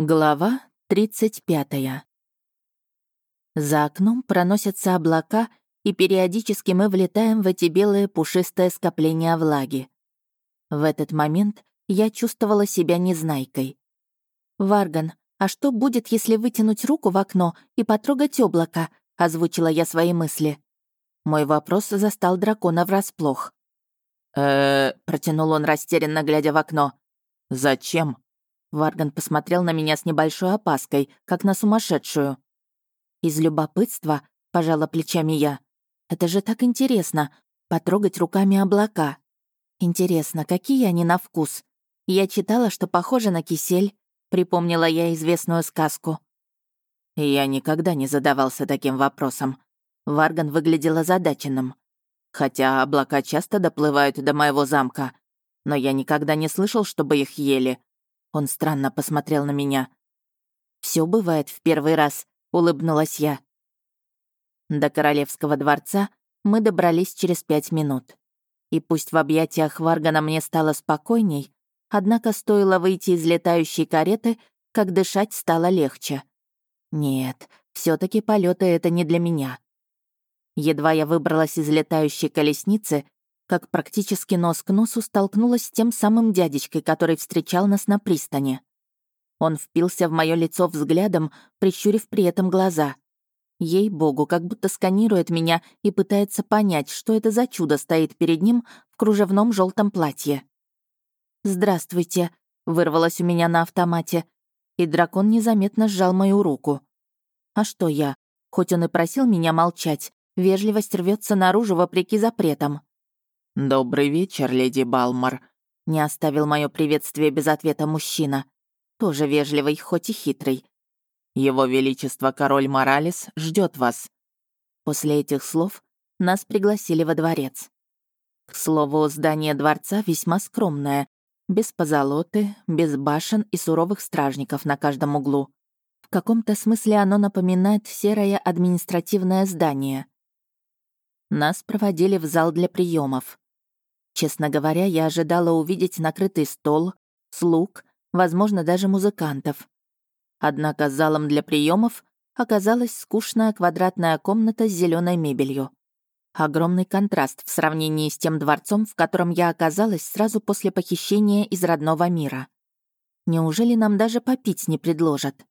Глава 35. За окном проносятся облака, и периодически мы влетаем в эти белые пушистые скопления влаги. В этот момент я чувствовала себя незнайкой. «Варган, а что будет, если вытянуть руку в окно и потрогать облако?» — озвучила я свои мысли. Мой вопрос застал дракона врасплох. э протянул он растерянно, глядя в окно. «Зачем?» Варган посмотрел на меня с небольшой опаской, как на сумасшедшую. Из любопытства пожала плечами я. Это же так интересно — потрогать руками облака. Интересно, какие они на вкус? Я читала, что похоже на кисель. Припомнила я известную сказку. Я никогда не задавался таким вопросом. Варган выглядел озадаченным. Хотя облака часто доплывают до моего замка, но я никогда не слышал, чтобы их ели. Он странно посмотрел на меня. Все бывает в первый раз», — улыбнулась я. До королевского дворца мы добрались через пять минут. И пусть в объятиях Варгана мне стало спокойней, однако стоило выйти из летающей кареты, как дышать стало легче. Нет, все таки полеты это не для меня. Едва я выбралась из летающей колесницы, как практически нос к носу столкнулась с тем самым дядечкой, который встречал нас на пристани. Он впился в мое лицо взглядом, прищурив при этом глаза. Ей-богу, как будто сканирует меня и пытается понять, что это за чудо стоит перед ним в кружевном желтом платье. «Здравствуйте», — вырвалось у меня на автомате, и дракон незаметно сжал мою руку. А что я? Хоть он и просил меня молчать, вежливость рвется наружу вопреки запретам. «Добрый вечер, леди Балмар», — не оставил мое приветствие без ответа мужчина. Тоже вежливый, хоть и хитрый. «Его Величество король Моралес ждет вас». После этих слов нас пригласили во дворец. К слову, здание дворца весьма скромное, без позолоты, без башен и суровых стражников на каждом углу. В каком-то смысле оно напоминает серое административное здание. Нас проводили в зал для приемов. Честно говоря, я ожидала увидеть накрытый стол, слуг, возможно, даже музыкантов. Однако залом для приемов оказалась скучная квадратная комната с зеленой мебелью. Огромный контраст в сравнении с тем дворцом, в котором я оказалась сразу после похищения из родного мира. Неужели нам даже попить не предложат?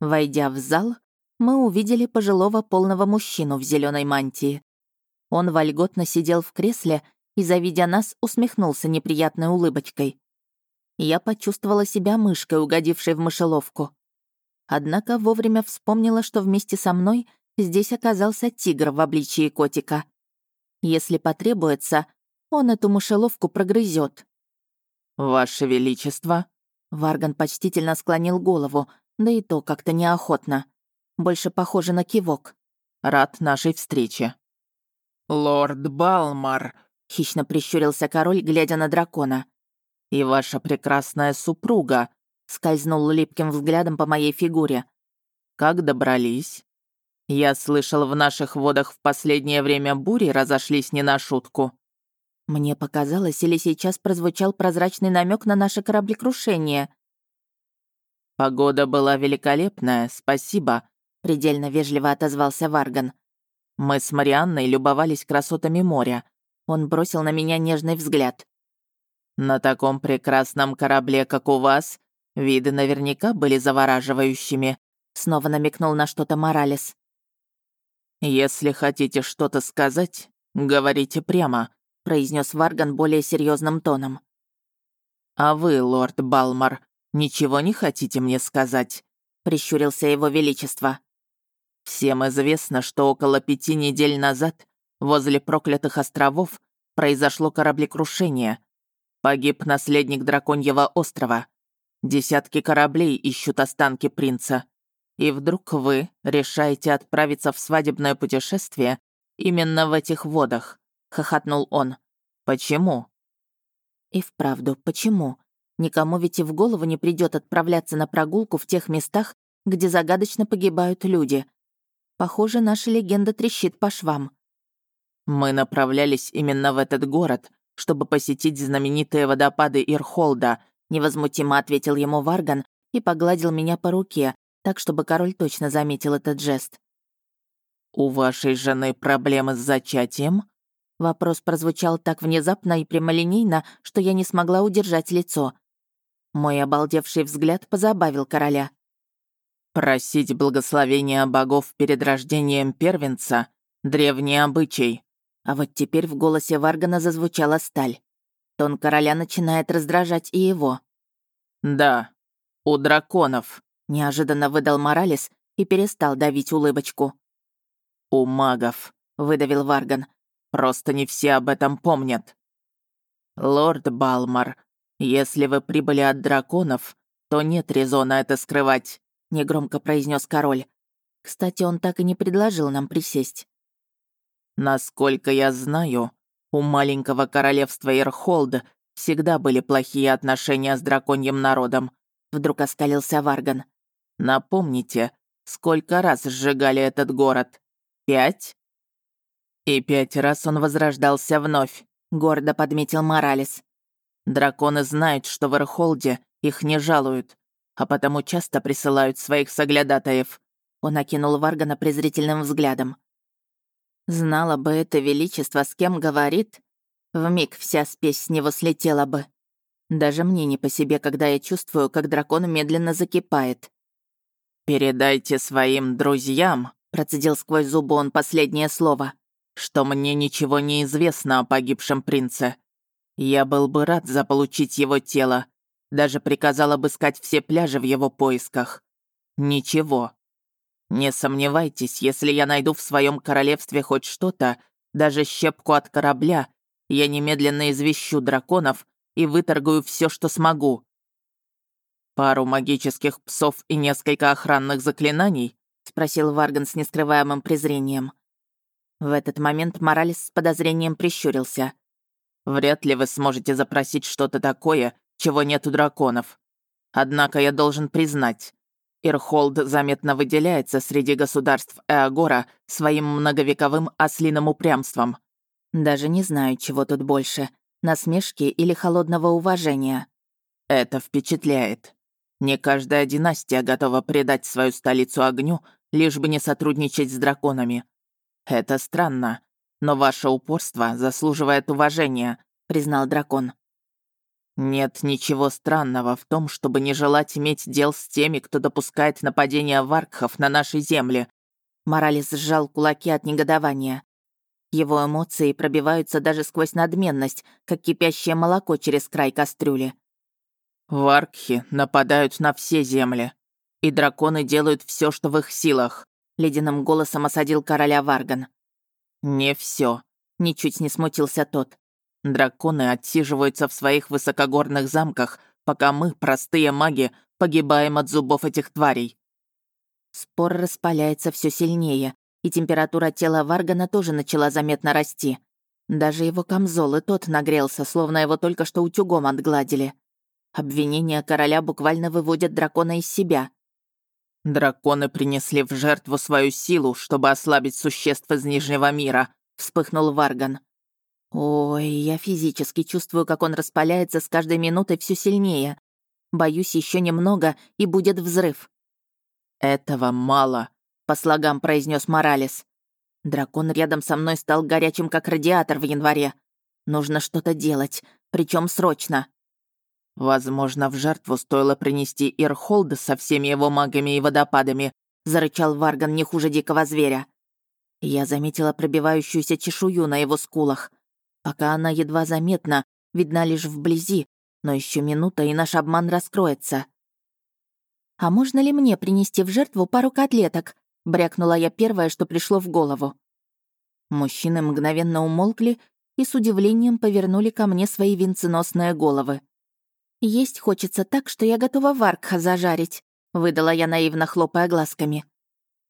Войдя в зал, мы увидели пожилого полного мужчину в зеленой мантии. Он вольготно сидел в кресле и, завидя нас, усмехнулся неприятной улыбочкой. Я почувствовала себя мышкой, угодившей в мышеловку. Однако вовремя вспомнила, что вместе со мной здесь оказался тигр в обличии котика. Если потребуется, он эту мышеловку прогрызет. «Ваше Величество!» Варган почтительно склонил голову, да и то как-то неохотно. Больше похоже на кивок. «Рад нашей встрече». «Лорд Балмар!» — хищно прищурился король, глядя на дракона. «И ваша прекрасная супруга», — скользнул липким взглядом по моей фигуре. «Как добрались?» «Я слышал, в наших водах в последнее время бури разошлись не на шутку». Мне показалось, или сейчас прозвучал прозрачный намек на наше кораблекрушение. «Погода была великолепная, спасибо», — предельно вежливо отозвался Варган. «Мы с Марианной любовались красотами моря, он бросил на меня нежный взгляд. «На таком прекрасном корабле, как у вас, виды наверняка были завораживающими», снова намекнул на что-то Моралес. «Если хотите что-то сказать, говорите прямо», произнес Варган более серьезным тоном. «А вы, лорд Балмар, ничего не хотите мне сказать?» прищурился его величество. «Всем известно, что около пяти недель назад Возле проклятых островов произошло кораблекрушение. Погиб наследник Драконьего острова. Десятки кораблей ищут останки принца. И вдруг вы решаете отправиться в свадебное путешествие именно в этих водах», — хохотнул он. «Почему?» И вправду, почему? Никому ведь и в голову не придет отправляться на прогулку в тех местах, где загадочно погибают люди. Похоже, наша легенда трещит по швам. Мы направлялись именно в этот город, чтобы посетить знаменитые водопады Ирхолда, невозмутимо ответил ему Варган и погладил меня по руке, так, чтобы король точно заметил этот жест. «У вашей жены проблемы с зачатием?» Вопрос прозвучал так внезапно и прямолинейно, что я не смогла удержать лицо. Мой обалдевший взгляд позабавил короля. «Просить благословения богов перед рождением первенца — древний обычай». А вот теперь в голосе Варгана зазвучала сталь. Тон короля начинает раздражать и его. «Да, у драконов», — неожиданно выдал Моралес и перестал давить улыбочку. «У магов», — выдавил Варган. «Просто не все об этом помнят». «Лорд Балмар, если вы прибыли от драконов, то нет резона это скрывать», — негромко произнес король. Кстати, он так и не предложил нам присесть. «Насколько я знаю, у маленького королевства Ирхолд всегда были плохие отношения с драконьим народом», — вдруг оскалился Варган. «Напомните, сколько раз сжигали этот город? Пять?» «И пять раз он возрождался вновь», — гордо подметил Моралес. «Драконы знают, что в Ирхолде их не жалуют, а потому часто присылают своих соглядатаев». Он окинул Варгана презрительным взглядом. Знала бы это величество, с кем говорит, вмиг вся спесь с него слетела бы. Даже мне не по себе, когда я чувствую, как дракон медленно закипает. «Передайте своим друзьям», — процедил сквозь зубы он последнее слово, «что мне ничего не известно о погибшем принце. Я был бы рад заполучить его тело, даже приказал обыскать все пляжи в его поисках. Ничего. Не сомневайтесь, если я найду в своем королевстве хоть что-то, даже щепку от корабля, я немедленно извещу драконов и выторгую все, что смогу. Пару магических псов и несколько охранных заклинаний? спросил Варган с нескрываемым презрением. В этот момент Моралес с подозрением прищурился. «Вряд ли вы сможете запросить что-то такое, чего нет у драконов. Однако я должен признать, Ирхолд заметно выделяется среди государств Эагора своим многовековым ослиным упрямством. Даже не знаю, чего тут больше — насмешки или холодного уважения. Это впечатляет. Не каждая династия готова предать свою столицу огню, лишь бы не сотрудничать с драконами. Это странно, но ваше упорство заслуживает уважения, признал дракон. Нет ничего странного в том, чтобы не желать иметь дел с теми, кто допускает нападения варкхов на нашей земле. Моралес сжал кулаки от негодования. Его эмоции пробиваются даже сквозь надменность, как кипящее молоко через край кастрюли. «Варкхи нападают на все земли, и драконы делают все, что в их силах», — ледяным голосом осадил короля Варган. «Не все, ничуть не смутился тот. Драконы отсиживаются в своих высокогорных замках, пока мы, простые маги, погибаем от зубов этих тварей. Спор распаляется все сильнее, и температура тела Варгана тоже начала заметно расти. Даже его камзол и тот нагрелся, словно его только что утюгом отгладили. Обвинения короля буквально выводят дракона из себя. «Драконы принесли в жертву свою силу, чтобы ослабить существ из Нижнего мира», — вспыхнул Варган. Ой, я физически чувствую, как он распаляется с каждой минутой все сильнее. Боюсь, еще немного, и будет взрыв. «Этого мало», — по слогам произнес Моралес. Дракон рядом со мной стал горячим, как радиатор в январе. Нужно что-то делать, причем срочно. «Возможно, в жертву стоило принести Ирхолда со всеми его магами и водопадами», — зарычал Варган не хуже дикого зверя. Я заметила пробивающуюся чешую на его скулах. Пока она едва заметна, видна лишь вблизи, но еще минута, и наш обман раскроется. «А можно ли мне принести в жертву пару котлеток?» — брякнула я первое, что пришло в голову. Мужчины мгновенно умолкли и с удивлением повернули ко мне свои венценосные головы. «Есть хочется так, что я готова варкха зажарить», — выдала я наивно, хлопая глазками.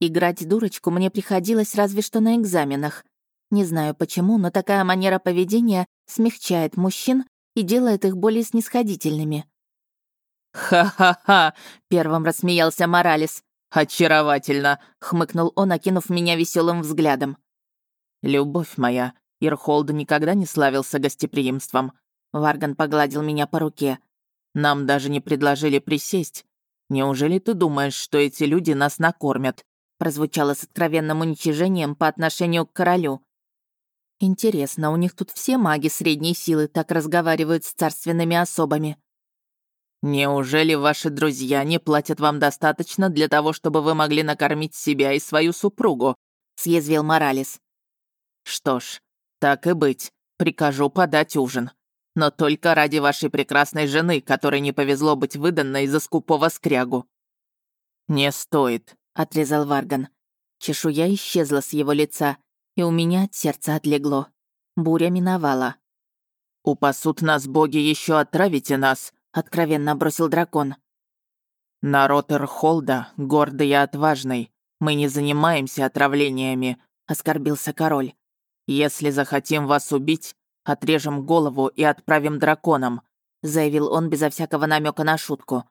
Играть дурочку мне приходилось разве что на экзаменах, не знаю почему, но такая манера поведения смягчает мужчин и делает их более снисходительными. «Ха-ха-ха!» — первым рассмеялся Моралес. «Очаровательно!» — хмыкнул он, окинув меня веселым взглядом. «Любовь моя, Ирхолд никогда не славился гостеприимством». Варган погладил меня по руке. «Нам даже не предложили присесть. Неужели ты думаешь, что эти люди нас накормят?» прозвучало с откровенным уничижением по отношению к королю. Интересно, у них тут все маги средней силы так разговаривают с царственными особами? «Неужели ваши друзья не платят вам достаточно для того, чтобы вы могли накормить себя и свою супругу?» — съязвил Моралес. «Что ж, так и быть, прикажу подать ужин. Но только ради вашей прекрасной жены, которой не повезло быть выданной за скупого скрягу». «Не стоит», — отрезал Варган. Чешуя исчезла с его лица, и у меня от сердца отлегло. Буря миновала. «Упасут нас боги, еще отравите нас», — откровенно бросил дракон. «Народ Эрхолда гордый и отважный. Мы не занимаемся отравлениями», — оскорбился король. «Если захотим вас убить, отрежем голову и отправим драконам», — заявил он безо всякого намека на шутку.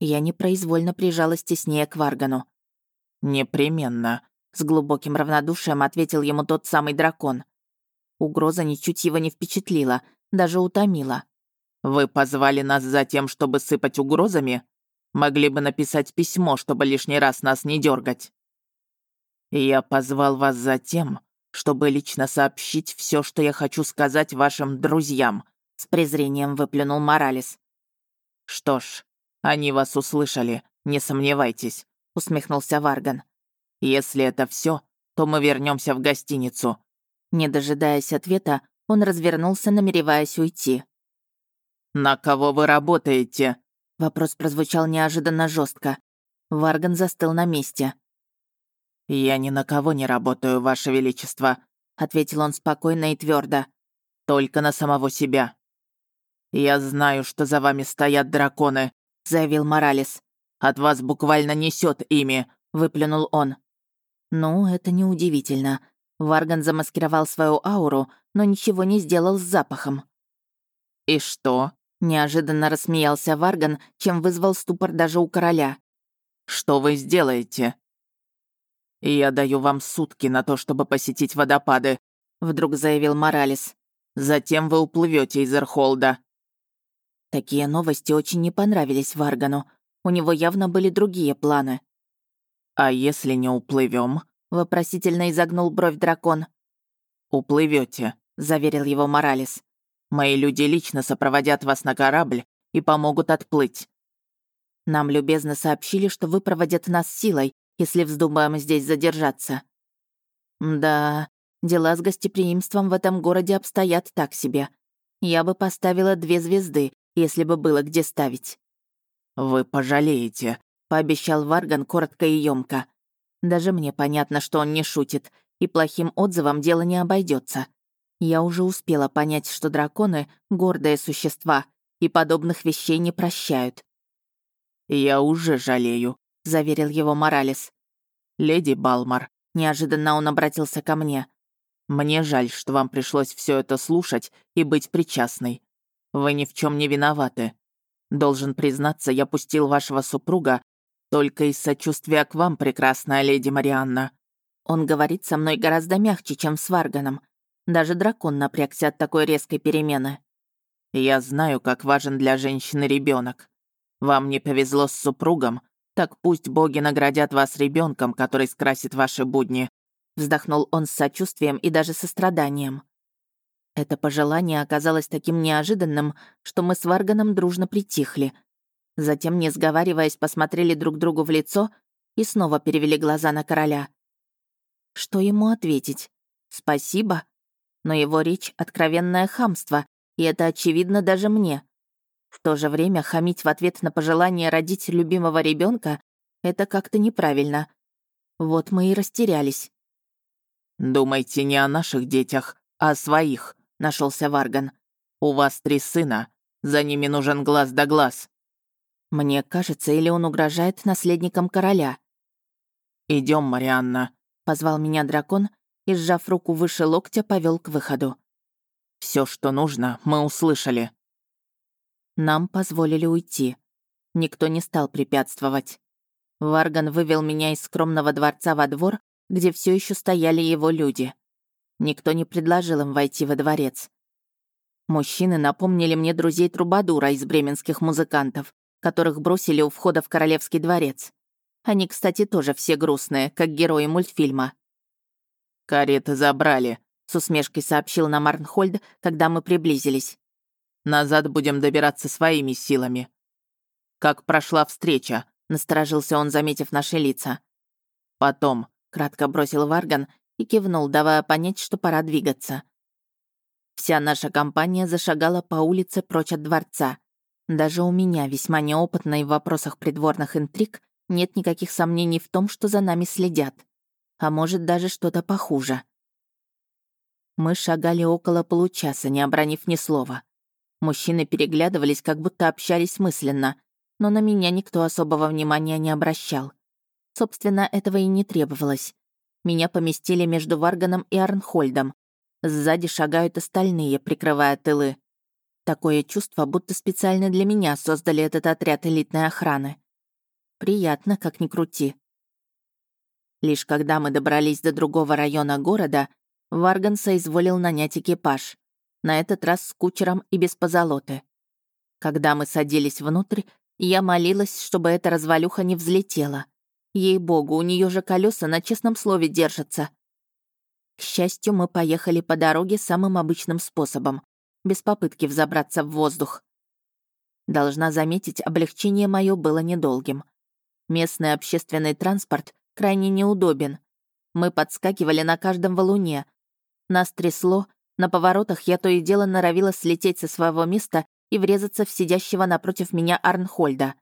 Я непроизвольно прижалась теснее к Варгану. «Непременно», — с глубоким равнодушием ответил ему тот самый дракон. Угроза ничуть его не впечатлила, даже утомила. «Вы позвали нас за тем, чтобы сыпать угрозами? Могли бы написать письмо, чтобы лишний раз нас не дергать. Я позвал вас за тем, чтобы лично сообщить все, что я хочу сказать вашим друзьям», — с презрением выплюнул Моралес. «Что ж, они вас услышали, не сомневайтесь», — усмехнулся Варган. «Если это все, то мы вернемся в гостиницу». Не дожидаясь ответа, он развернулся, намереваясь уйти. «На кого вы работаете?» Вопрос прозвучал неожиданно жестко. Варган застыл на месте. «Я ни на кого не работаю, Ваше Величество», — ответил он спокойно и твердо. «Только на самого себя». «Я знаю, что за вами стоят драконы», — заявил Моралес. «От вас буквально несет ими», — выплюнул он. «Ну, это неудивительно. Варган замаскировал свою ауру, но ничего не сделал с запахом». «И что?» Неожиданно рассмеялся Варган, чем вызвал ступор даже у короля. «Что вы сделаете?» «Я даю вам сутки на то, чтобы посетить водопады», — вдруг заявил Моралес. «Затем вы уплывете из Эрхолда». Такие новости очень не понравились Варгану. У него явно были другие планы. «А если не уплывем? вопросительно изогнул бровь дракон. Уплывете, заверил его Моралес. Мои люди лично сопроводят вас на корабль и помогут отплыть. Нам любезно сообщили, что вы проводят нас силой, если вздумаем здесь задержаться. Да, дела с гостеприимством в этом городе обстоят так себе. Я бы поставила две звезды, если бы было где ставить. Вы пожалеете, пообещал Варган коротко и ёмко. Даже мне понятно, что он не шутит, и плохим отзывом дело не обойдется. Я уже успела понять, что драконы — гордые существа, и подобных вещей не прощают. «Я уже жалею», — заверил его Моралес. «Леди Балмар», — неожиданно он обратился ко мне. «Мне жаль, что вам пришлось все это слушать и быть причастной. Вы ни в чем не виноваты. Должен признаться, я пустил вашего супруга только из сочувствия к вам, прекрасная леди Марианна. Он говорит со мной гораздо мягче, чем с Варганом, даже дракон напрягся от такой резкой перемены. Я знаю, как важен для женщины ребенок. Вам не повезло с супругом, так пусть боги наградят вас ребенком, который скрасит ваши будни. Вздохнул он с сочувствием и даже состраданием. Это пожелание оказалось таким неожиданным, что мы с Варганом дружно притихли. Затем, не сговариваясь, посмотрели друг другу в лицо и снова перевели глаза на короля. Что ему ответить? Спасибо? но его речь — откровенное хамство, и это очевидно даже мне. В то же время хамить в ответ на пожелание родить любимого ребенка это как-то неправильно. Вот мы и растерялись. «Думайте не о наших детях, а о своих», — нашелся Варган. «У вас три сына, за ними нужен глаз да глаз». Мне кажется, или он угрожает наследникам короля. Идем, Марианна», — позвал меня дракон и, сжав руку выше локтя, повел к выходу. Все, что нужно, мы услышали». Нам позволили уйти. Никто не стал препятствовать. Варган вывел меня из скромного дворца во двор, где все еще стояли его люди. Никто не предложил им войти во дворец. Мужчины напомнили мне друзей Трубадура из бременских музыкантов, которых бросили у входа в Королевский дворец. Они, кстати, тоже все грустные, как герои мультфильма. «Кареты забрали», — с усмешкой сообщил нам Арнхольд, когда мы приблизились. «Назад будем добираться своими силами». «Как прошла встреча?» — насторожился он, заметив наши лица. «Потом», — кратко бросил Варган и кивнул, давая понять, что пора двигаться. Вся наша компания зашагала по улице прочь от дворца. Даже у меня, весьма неопытной в вопросах придворных интриг, нет никаких сомнений в том, что за нами следят. А может, даже что-то похуже. Мы шагали около получаса, не обронив ни слова. Мужчины переглядывались, как будто общались мысленно, но на меня никто особого внимания не обращал. Собственно, этого и не требовалось. Меня поместили между Варганом и Арнхольдом. Сзади шагают остальные, прикрывая тылы. Такое чувство, будто специально для меня создали этот отряд элитной охраны. Приятно, как ни крути. Лишь когда мы добрались до другого района города, Варган соизволил нанять экипаж. На этот раз с кучером и без позолоты. Когда мы садились внутрь, я молилась, чтобы эта развалюха не взлетела. Ей-богу, у нее же колеса на честном слове держатся. К счастью, мы поехали по дороге самым обычным способом, без попытки взобраться в воздух. Должна заметить, облегчение мое было недолгим. Местный общественный транспорт крайне неудобен. Мы подскакивали на каждом валуне. Нас трясло, на поворотах я то и дело норовила слететь со своего места и врезаться в сидящего напротив меня Арнхольда.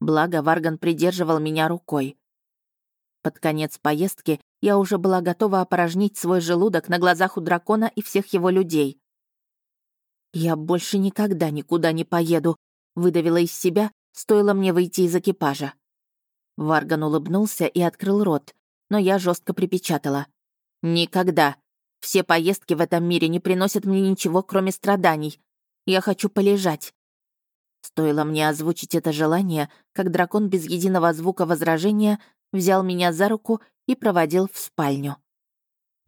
Благо, Варган придерживал меня рукой. Под конец поездки я уже была готова опорожнить свой желудок на глазах у дракона и всех его людей. «Я больше никогда никуда не поеду», — выдавила из себя, стоило мне выйти из экипажа. Варган улыбнулся и открыл рот, но я жестко припечатала. «Никогда. Все поездки в этом мире не приносят мне ничего, кроме страданий. Я хочу полежать». Стоило мне озвучить это желание, как дракон без единого звука возражения взял меня за руку и проводил в спальню.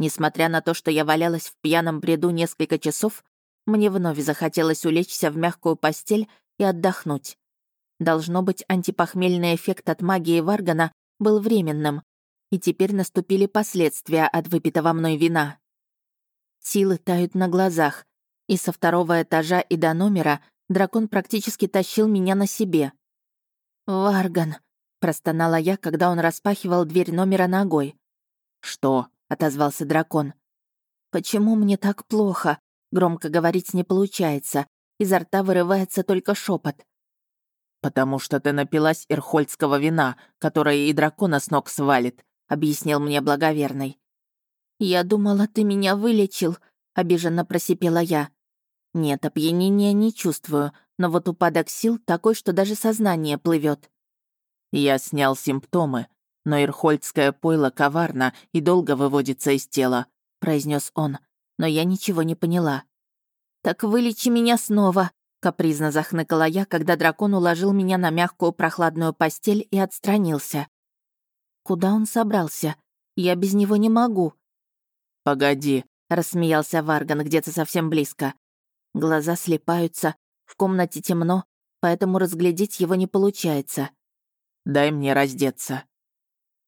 Несмотря на то, что я валялась в пьяном бреду несколько часов, мне вновь захотелось улечься в мягкую постель и отдохнуть. Должно быть, антипохмельный эффект от магии Варгана был временным, и теперь наступили последствия от выпитого мной вина. Силы тают на глазах, и со второго этажа и до номера дракон практически тащил меня на себе. «Варган», — простонала я, когда он распахивал дверь номера ногой. «Что?» — отозвался дракон. «Почему мне так плохо?» Громко говорить не получается. Изо рта вырывается только шепот. «Потому что ты напилась ирхольдского вина, которое и дракона с ног свалит», — объяснил мне благоверный. «Я думала, ты меня вылечил», — обиженно просипела я. «Нет, опьянения не чувствую, но вот упадок сил такой, что даже сознание плывет. «Я снял симптомы, но ирхольдское пойло коварно и долго выводится из тела», — произнес он, но я ничего не поняла. «Так вылечи меня снова», Капризно захныкала я, когда дракон уложил меня на мягкую прохладную постель и отстранился. Куда он собрался? Я без него не могу. «Погоди», — рассмеялся Варган где-то совсем близко. Глаза слепаются, в комнате темно, поэтому разглядеть его не получается. «Дай мне раздеться».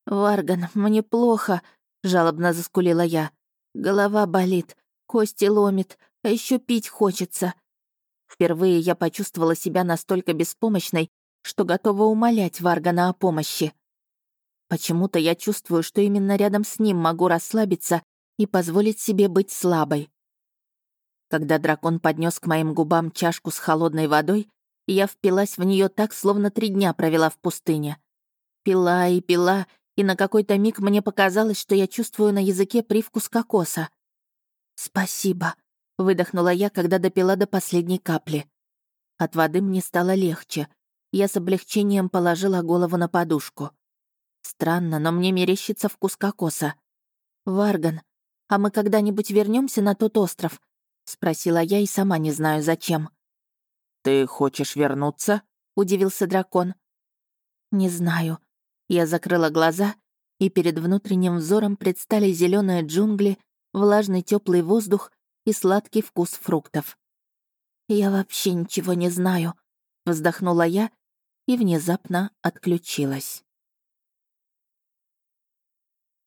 «Варган, мне плохо», — жалобно заскулила я. «Голова болит, кости ломит, а еще пить хочется». Впервые я почувствовала себя настолько беспомощной, что готова умолять Варгана о помощи. Почему-то я чувствую, что именно рядом с ним могу расслабиться и позволить себе быть слабой. Когда дракон поднес к моим губам чашку с холодной водой, я впилась в нее так, словно три дня провела в пустыне. Пила и пила, и на какой-то миг мне показалось, что я чувствую на языке привкус кокоса. «Спасибо», Выдохнула я, когда допила до последней капли. От воды мне стало легче. Я с облегчением положила голову на подушку. Странно, но мне мерещится вкус кокоса. «Варган, а мы когда-нибудь вернемся на тот остров?» — спросила я и сама не знаю зачем. «Ты хочешь вернуться?» — удивился дракон. «Не знаю». Я закрыла глаза, и перед внутренним взором предстали зеленые джунгли, влажный теплый воздух и сладкий вкус фруктов. «Я вообще ничего не знаю», — вздохнула я и внезапно отключилась.